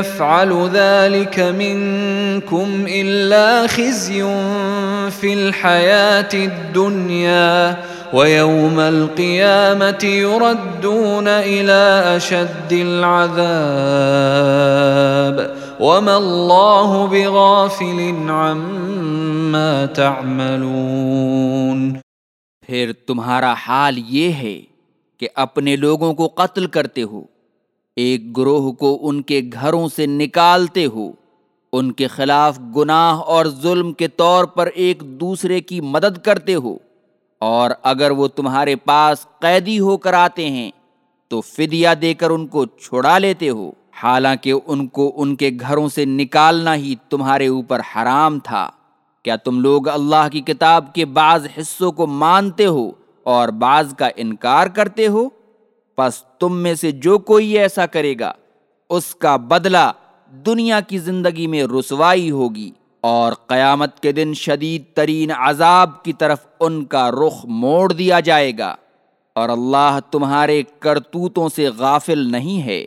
يفعل ذلك منكم الا خزي في الحياه الدنيا ويوم القيامه يردون الى اشد العذاب وما الله بغافل عما تعملون پھر تمہارا حال یہ ہے کہ اپنے لوگوں کو قتل کرتے ہو ایک گروہ کو ان کے گھروں سے نکالتے ہو۔ ان کے خلاف گناہ اور ظلم کے طور پر ایک دوسرے کی مدد کرتے ہو۔ اور اگر وہ تمہارے پاس قیدی ہو کر آتے ہیں، تو فدیہ دے کر ان کو چھڑا لیتے ہو۔ حالانکہ ان کو ان کے گھروں سے نکالنا ہی تمہارے اوپر حرام تھا۔ کیا تم لوگ اللہ کی کتاب کے بعض حصوں کو مانتے ہو اور بعض کا انکار کرتے ہو؟ پس تم میں سے جو کوئی ایسا کرے گا، اس کا بدلہ دنیا کی زندگی میں رسوائی ہوگی اور قیامت کے دن شدید ترین عذاب کی طرف ان کا رخ موڑ دیا جائے گا۔ اور اللہ تمہارے کرتوتوں سے غافل نہیں ہے۔